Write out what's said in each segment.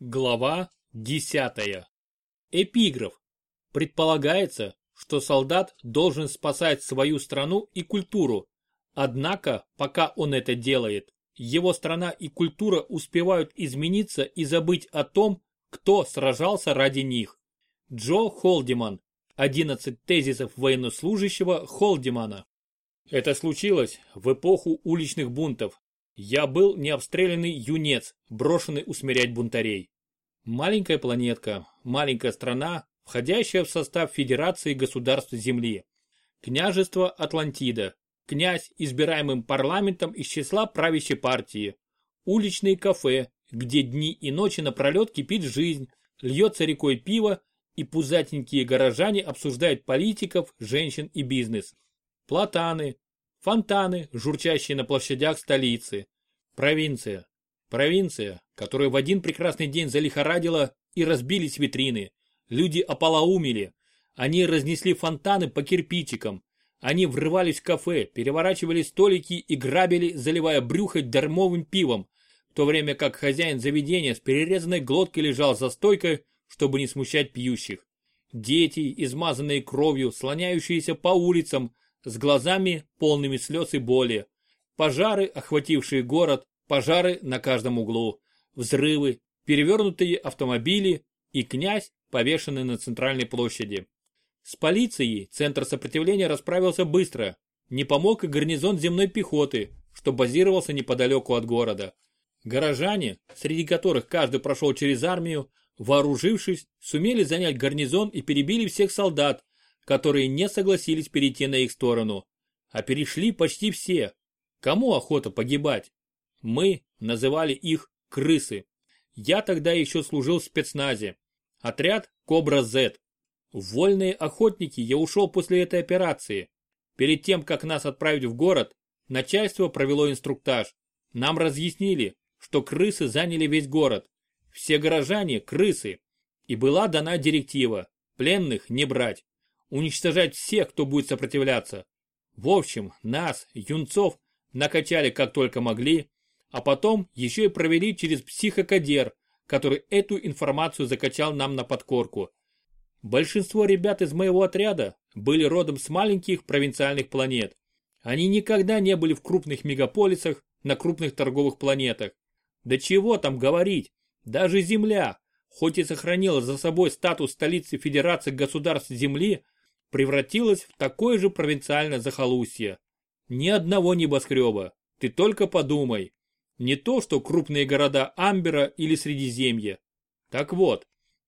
Глава 10. Эпиграф. Предполагается, что солдат должен спасать свою страну и культуру. Однако, пока он это делает, его страна и культура успевают измениться и забыть о том, кто сражался ради них. Джо Холдиман. 11 тезисов военнослужащего Холдимана. Это случилось в эпоху уличных бунтов, я был необстрелянный юнец, брошенный усмирять бунтарей. Маленькая планетка, маленькая страна, входящая в состав Федерации государств Земли. Княжество Атлантида, князь, избираемым парламентом из числа правящей партии. Уличные кафе, где дни и ночи напролет кипит жизнь, льется рекой пиво, и пузатенькие горожане обсуждают политиков, женщин и бизнес. Платаны, Фонтаны, журчащие на площадях столицы. Провинция. Провинция, которая в один прекрасный день залихорадила и разбились витрины. Люди ополоумели. Они разнесли фонтаны по кирпичикам. Они врывались в кафе, переворачивали столики и грабили, заливая брюхо дармовым пивом, в то время как хозяин заведения с перерезанной глоткой лежал за стойкой, чтобы не смущать пьющих. Дети, измазанные кровью, слоняющиеся по улицам, с глазами полными слез и боли. Пожары, охватившие город, пожары на каждом углу, взрывы, перевернутые автомобили и князь, повешенный на центральной площади. С полицией центр сопротивления расправился быстро. Не помог и гарнизон земной пехоты, что базировался неподалеку от города. Горожане, среди которых каждый прошел через армию, вооружившись, сумели занять гарнизон и перебили всех солдат, которые не согласились перейти на их сторону. А перешли почти все. Кому охота погибать? Мы называли их крысы. Я тогда еще служил в спецназе. Отряд Кобра-З. Вольные охотники я ушел после этой операции. Перед тем, как нас отправить в город, начальство провело инструктаж. Нам разъяснили, что крысы заняли весь город. Все горожане – крысы. И была дана директива – пленных не брать уничтожать всех, кто будет сопротивляться. В общем, нас, юнцов, накачали как только могли, а потом еще и провели через психокадер, который эту информацию закачал нам на подкорку. Большинство ребят из моего отряда были родом с маленьких провинциальных планет. Они никогда не были в крупных мегаполисах, на крупных торговых планетах. Да чего там говорить, даже Земля, хоть и сохранила за собой статус столицы Федерации государств Земли, превратилась в такое же провинциальное захолустье. Ни одного небоскреба, ты только подумай. Не то, что крупные города Амбера или Средиземья. Так вот,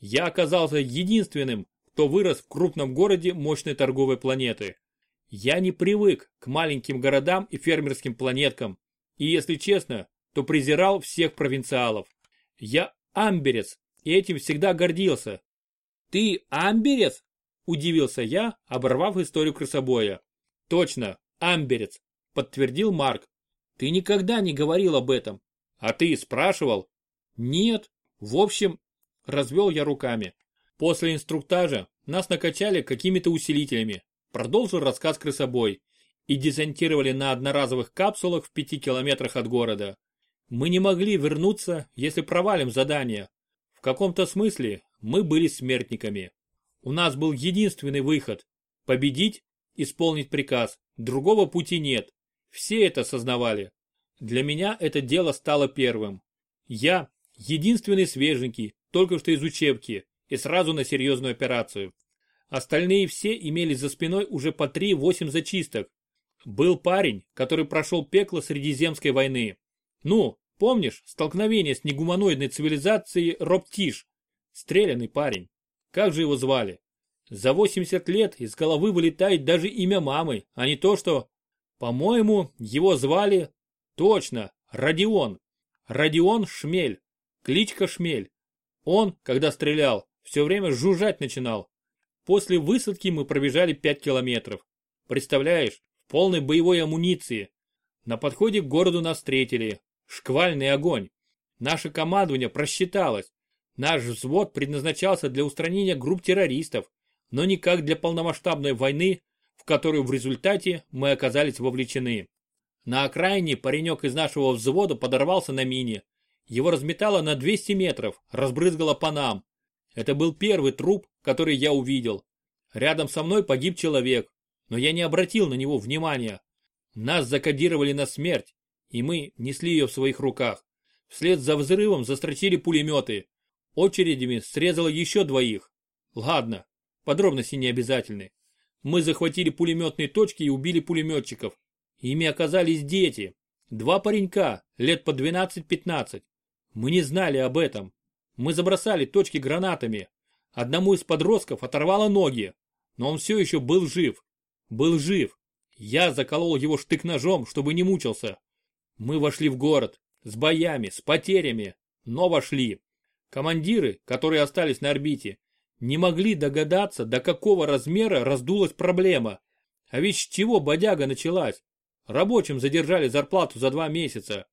я оказался единственным, кто вырос в крупном городе мощной торговой планеты. Я не привык к маленьким городам и фермерским планеткам, и если честно, то презирал всех провинциалов. Я амберец, и этим всегда гордился. Ты амберец? Удивился я, оборвав историю крысобоя. Точно, амберец, подтвердил Марк. Ты никогда не говорил об этом. А ты спрашивал? Нет. В общем, развел я руками. После инструктажа нас накачали какими-то усилителями. Продолжил рассказ крысобой. И десантировали на одноразовых капсулах в пяти километрах от города. Мы не могли вернуться, если провалим задание. В каком-то смысле мы были смертниками. У нас был единственный выход – победить, исполнить приказ. Другого пути нет. Все это осознавали. Для меня это дело стало первым. Я – единственный свеженький, только что из учебки, и сразу на серьезную операцию. Остальные все имели за спиной уже по 3-8 зачисток. Был парень, который прошел пекло Средиземской войны. Ну, помнишь, столкновение с негуманоидной цивилизацией Роптиш? Стрелянный парень. Как же его звали? За 80 лет из головы вылетает даже имя мамы, а не то, что... По-моему, его звали... Точно, Родион. Родион Шмель. Кличка Шмель. Он, когда стрелял, все время жужжать начинал. После высадки мы пробежали 5 километров. Представляешь, в полной боевой амуниции. На подходе к городу нас встретили. Шквальный огонь. Наше командование просчиталось. Наш взвод предназначался для устранения групп террористов, но никак для полномасштабной войны, в которую в результате мы оказались вовлечены. На окраине паренек из нашего взвода подорвался на мине. Его разметало на 200 метров, разбрызгало по нам. Это был первый труп, который я увидел. Рядом со мной погиб человек, но я не обратил на него внимания. Нас закодировали на смерть, и мы несли ее в своих руках. Вслед за взрывом застрочили пулеметы. Очередями срезало еще двоих. Ладно, подробности не обязательны. Мы захватили пулеметные точки и убили пулеметчиков. Ими оказались дети. Два паренька, лет по 12-15. Мы не знали об этом. Мы забросали точки гранатами. Одному из подростков оторвало ноги, но он все еще был жив. Был жив. Я заколол его штык-ножом, чтобы не мучился. Мы вошли в город. С боями, с потерями. Но вошли. Командиры, которые остались на орбите, не могли догадаться, до какого размера раздулась проблема. А ведь с чего бодяга началась? Рабочим задержали зарплату за два месяца.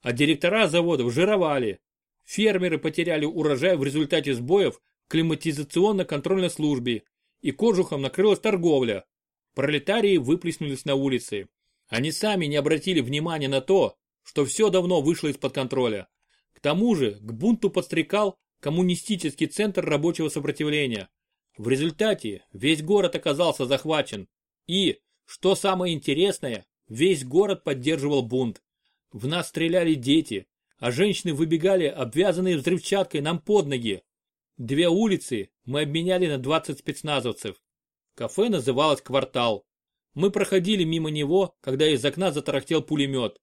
А директора заводов жировали. Фермеры потеряли урожай в результате сбоев в климатизационно-контрольной службе. И кожухом накрылась торговля. Пролетарии выплеснулись на улицы. Они сами не обратили внимания на то, что все давно вышло из-под контроля. Тому же к бунту подстрекал коммунистический центр рабочего сопротивления. В результате весь город оказался захвачен. И, что самое интересное, весь город поддерживал бунт. В нас стреляли дети, а женщины выбегали, обвязанные взрывчаткой, нам под ноги. Две улицы мы обменяли на 20 спецназовцев. Кафе называлось «Квартал». Мы проходили мимо него, когда из окна затарахтел пулемет.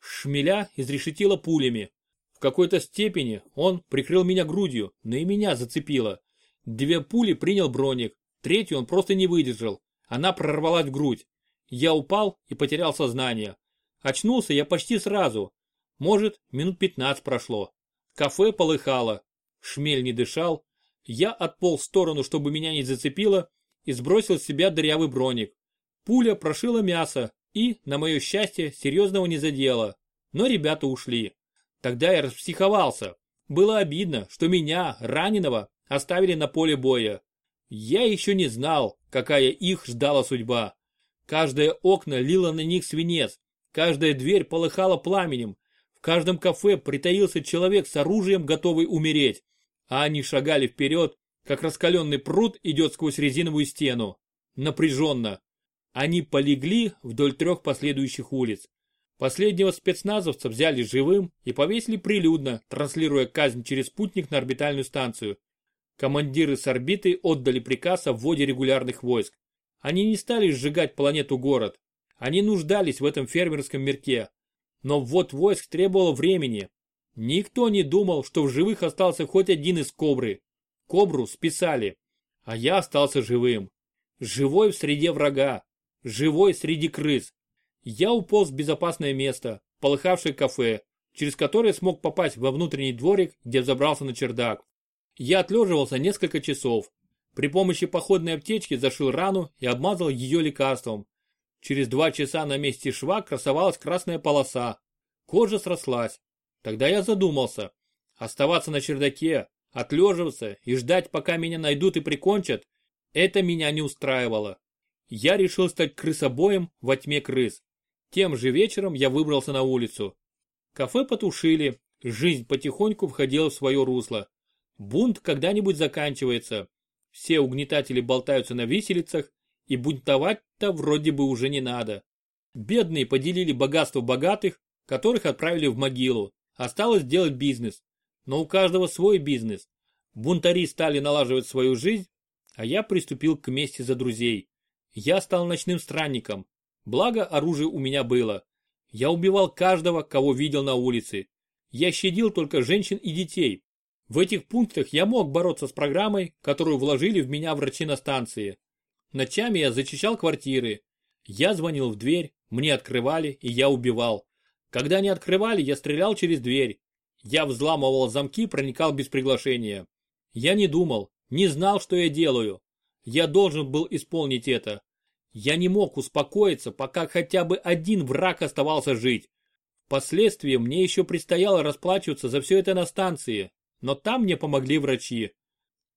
Шмеля изрешетило пулями. В какой-то степени он прикрыл меня грудью, но и меня зацепило. Две пули принял броник, третью он просто не выдержал. Она прорвалась в грудь. Я упал и потерял сознание. Очнулся я почти сразу. Может, минут 15 прошло. Кафе полыхало. Шмель не дышал. Я отполз в сторону, чтобы меня не зацепило, и сбросил с себя дырявый броник. Пуля прошила мясо и, на мое счастье, серьезного не задела. Но ребята ушли. Тогда я распсиховался. Было обидно, что меня, раненого, оставили на поле боя. Я еще не знал, какая их ждала судьба. Каждое окна лило на них свинец, каждая дверь полыхала пламенем, в каждом кафе притаился человек с оружием, готовый умереть, а они шагали вперед, как раскаленный пруд идет сквозь резиновую стену. Напряженно. Они полегли вдоль трех последующих улиц. Последнего спецназовца взяли живым и повесили прилюдно, транслируя казнь через спутник на орбитальную станцию. Командиры с орбиты отдали приказ о вводе регулярных войск. Они не стали сжигать планету-город. Они нуждались в этом фермерском мирке. Но ввод войск требовал времени. Никто не думал, что в живых остался хоть один из Кобры. Кобру списали, а я остался живым. Живой в среде врага, живой среди крыс. Я уполз в безопасное место, полыхавшее кафе, через которое смог попасть во внутренний дворик, где забрался на чердак. Я отлеживался несколько часов. При помощи походной аптечки зашил рану и обмазал ее лекарством. Через два часа на месте шва красовалась красная полоса. Кожа срослась. Тогда я задумался. Оставаться на чердаке, Отлеживаться и ждать, пока меня найдут и прикончат, это меня не устраивало. Я решил стать крысобоем во тьме крыс. Тем же вечером я выбрался на улицу. Кафе потушили, жизнь потихоньку входила в свое русло. Бунт когда-нибудь заканчивается. Все угнетатели болтаются на виселицах, и бунтовать-то вроде бы уже не надо. Бедные поделили богатство богатых, которых отправили в могилу. Осталось делать бизнес. Но у каждого свой бизнес. Бунтари стали налаживать свою жизнь, а я приступил к мести за друзей. Я стал ночным странником. Благо оружие у меня было. Я убивал каждого, кого видел на улице. Я щадил только женщин и детей. В этих пунктах я мог бороться с программой, которую вложили в меня врачи на станции. Ночами я зачищал квартиры. Я звонил в дверь, мне открывали, и я убивал. Когда не открывали, я стрелял через дверь. Я взламывал замки, проникал без приглашения. Я не думал, не знал, что я делаю. Я должен был исполнить это. Я не мог успокоиться, пока хотя бы один враг оставался жить. Впоследствии мне еще предстояло расплачиваться за все это на станции, но там мне помогли врачи.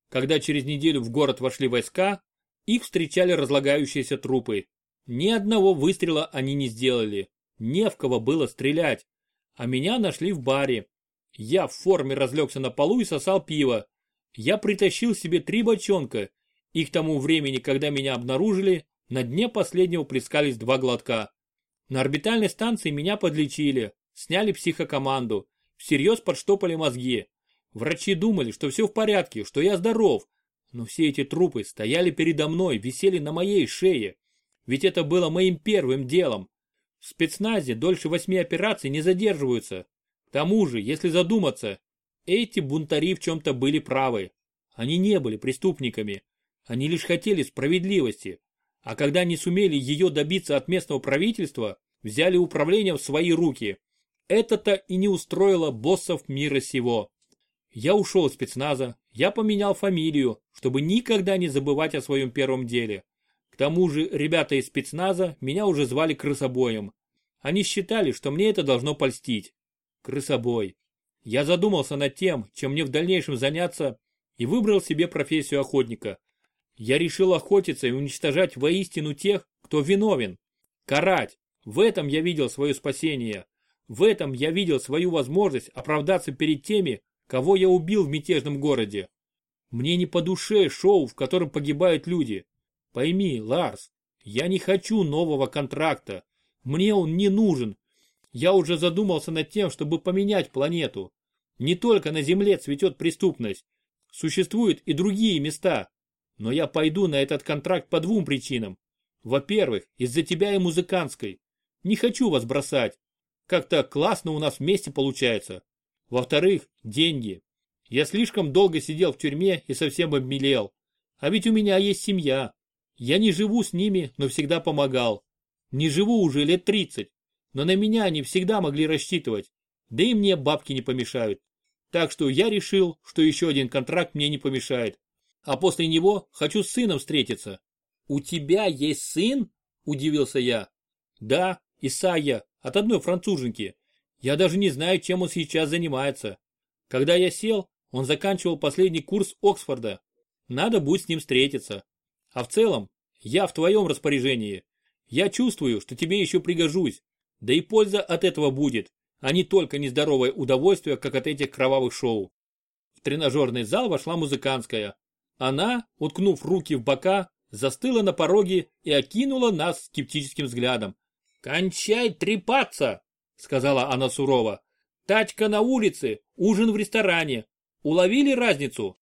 Когда через неделю в город вошли войска, их встречали разлагающиеся трупы. Ни одного выстрела они не сделали, не в кого было стрелять. А меня нашли в баре, Я в форме разлегся на полу и сосал пиво. Я притащил себе три бочонка, и к тому времени, когда меня обнаружили, на дне последнего плескались два глотка. На орбитальной станции меня подлечили, сняли психокоманду, всерьез подштопали мозги. Врачи думали, что все в порядке, что я здоров, но все эти трупы стояли передо мной, висели на моей шее. Ведь это было моим первым делом. В спецназе дольше восьми операций не задерживаются. К тому же, если задуматься, эти бунтари в чем-то были правы. Они не были преступниками. Они лишь хотели справедливости. А когда не сумели ее добиться от местного правительства, взяли управление в свои руки. Это-то и не устроило боссов мира сего. Я ушел из спецназа, я поменял фамилию, чтобы никогда не забывать о своем первом деле. К тому же ребята из спецназа меня уже звали крысобоем. Они считали, что мне это должно польстить. Крысобой. Я задумался над тем, чем мне в дальнейшем заняться, и выбрал себе профессию охотника. Я решил охотиться и уничтожать воистину тех, кто виновен. Карать. В этом я видел свое спасение. В этом я видел свою возможность оправдаться перед теми, кого я убил в мятежном городе. Мне не по душе шоу, в котором погибают люди. Пойми, Ларс, я не хочу нового контракта. Мне он не нужен. Я уже задумался над тем, чтобы поменять планету. Не только на Земле цветет преступность. Существуют и другие места. Но я пойду на этот контракт по двум причинам. Во-первых, из-за тебя и музыкантской. Не хочу вас бросать. Как-то классно у нас вместе получается. Во-вторых, деньги. Я слишком долго сидел в тюрьме и совсем обмелел. А ведь у меня есть семья. Я не живу с ними, но всегда помогал. Не живу уже лет 30, но на меня они всегда могли рассчитывать. Да и мне бабки не помешают. Так что я решил, что еще один контракт мне не помешает. А после него хочу с сыном встретиться. У тебя есть сын? Удивился я. Да, Исайя, от одной француженки. Я даже не знаю, чем он сейчас занимается. Когда я сел, он заканчивал последний курс Оксфорда. Надо будет с ним встретиться. А в целом, я в твоем распоряжении. Я чувствую, что тебе еще пригожусь. Да и польза от этого будет, а не только нездоровое удовольствие, как от этих кровавых шоу. В тренажерный зал вошла музыкантская. Она, уткнув руки в бока, застыла на пороге и окинула нас скептическим взглядом. «Кончай трепаться!» — сказала она сурово. «Тачка на улице, ужин в ресторане. Уловили разницу?»